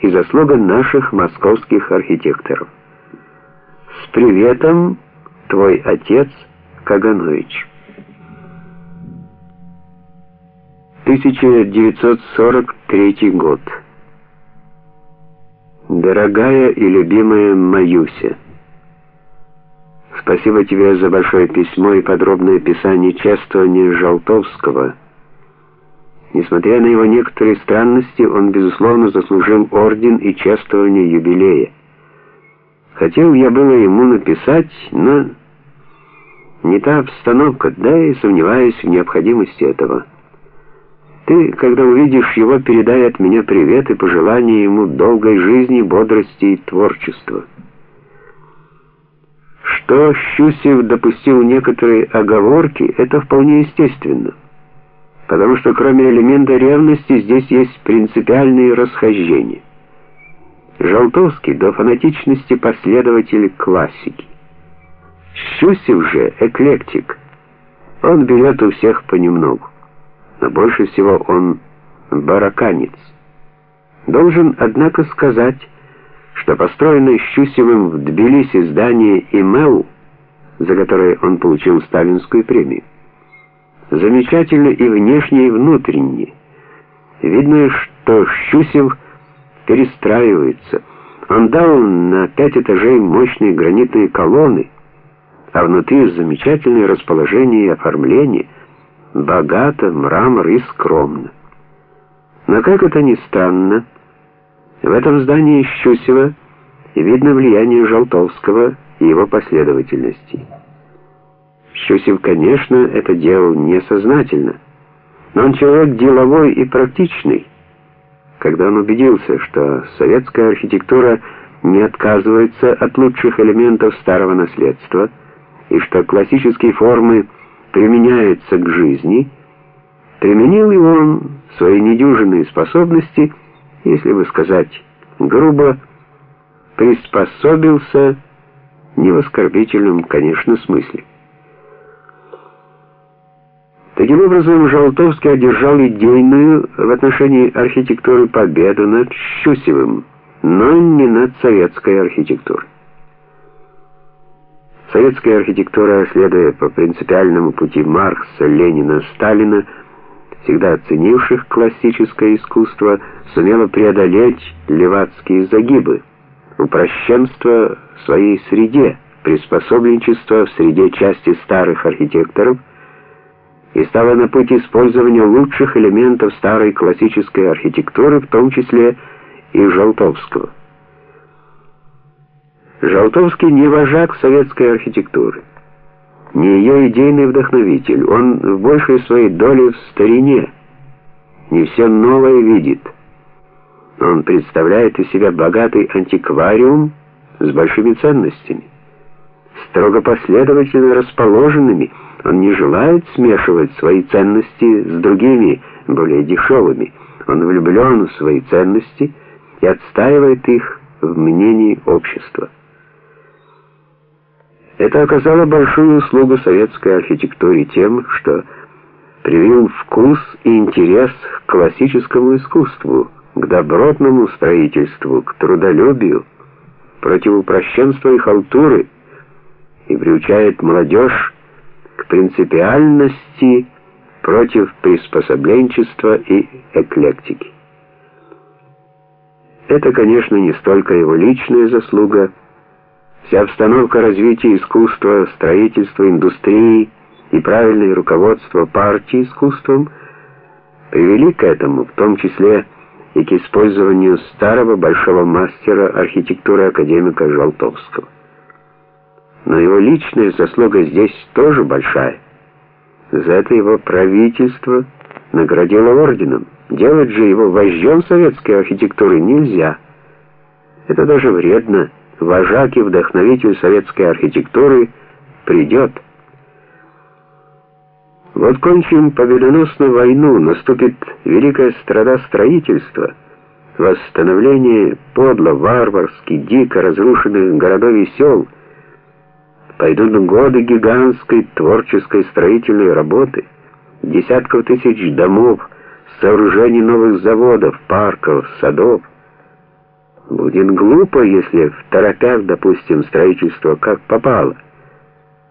и заслуга наших московских архитекторов. С приветом, твой отец Каганович. 1943 год. Дорогая и любимая Маюся, спасибо тебе за большое письмо и подробное описание чествования Жалтовского. Несмотря на его некоторые странности, он, безусловно, заслужил орден и чествование юбилея. Хотел я было ему написать, но не та обстановка, да и сомневаюсь в необходимости этого. Ты, когда увидишь его, передай от меня привет и пожелания ему долгой жизни, бодрости и творчества. Что Щусев допустил некоторые оговорки, это вполне естественно, потому что кроме элемента ревности здесь есть принципиальные расхождения. Желтовский до фанатичности последователь классики. Щусев же эклектик. Он берет у всех понемногу но больше всего он бараканец. Должен, однако, сказать, что построенное Щусевым в Тбилиси здание ИМЭУ, за которое он получил сталинскую премию, замечательно и внешне, и внутренне. Видно, что Щусев перестраивается. Он дал на пять этажей мощные гранитные колонны, а внутри замечательное расположение и оформление – богато, мрамор и скромно. Но как это ни странно, в этом здании Щусева видно влияние Желтовского и его последовательности. Щусев, конечно, это делал несознательно, но он человек деловой и практичный. Когда он убедился, что советская архитектура не отказывается от лучших элементов старого наследства, и что классические формы применяется к жизни, применил ли он свои недюжинные способности, если бы сказать грубо, приспособился не в оскорбительном, конечно, смысле. Таким образом, Жолтовский одержал идейную в отношении архитектуры победу над Щусевым, но не над советской архитектурой. Советская архитектура, следуя по принципиальному пути Маркса, Ленина, Сталина, всегда оценивших классическое искусство, сумела преодолеть левацкие загибы, упрощенство в своей среде, приспособленчество в среде части старых архитекторов и стала на путь использования лучших элементов старой классической архитектуры, в том числе и Желтовского. Жалтовский не вожак советской архитектуры, не ее идейный вдохновитель. Он в большей своей доле в старине, не все новое видит. Он представляет из себя богатый антиквариум с большими ценностями, строго последовательно расположенными. Он не желает смешивать свои ценности с другими, более дешевыми. Он влюблен в свои ценности и отстаивает их в мнении общества. Это оказало большую услугу советской архитектуре тем, что привил вкус и интерес к классическому искусству, к добротному строительству, к трудолюбию, против упрощенства и халтуры, и приучает молодежь к принципиальности против приспособленчества и эклектики. Это, конечно, не столько его личная заслуга, Вся обстановка развития искусства, строительства, индустрии и правильное руководство партии искусством привели к этому, в том числе и к использованию старого большого мастера архитектуры академика Жолтовского. Но его личная заслуга здесь тоже большая. За это его правительство наградило орденом. Делать же его вождем советской архитектуры нельзя. Это даже вредно вожак и вдохновитель советской архитектуры, придет. Вот кончим победоносную войну, наступит великая страда строительства, восстановление подло, варварски, дико разрушенных городов и сел. Пойдут годы гигантской творческой строительной работы, десятков тысяч домов, сооружений новых заводов, парков, садов. Будет глупо, если в торопях, допустим, строительство как попало.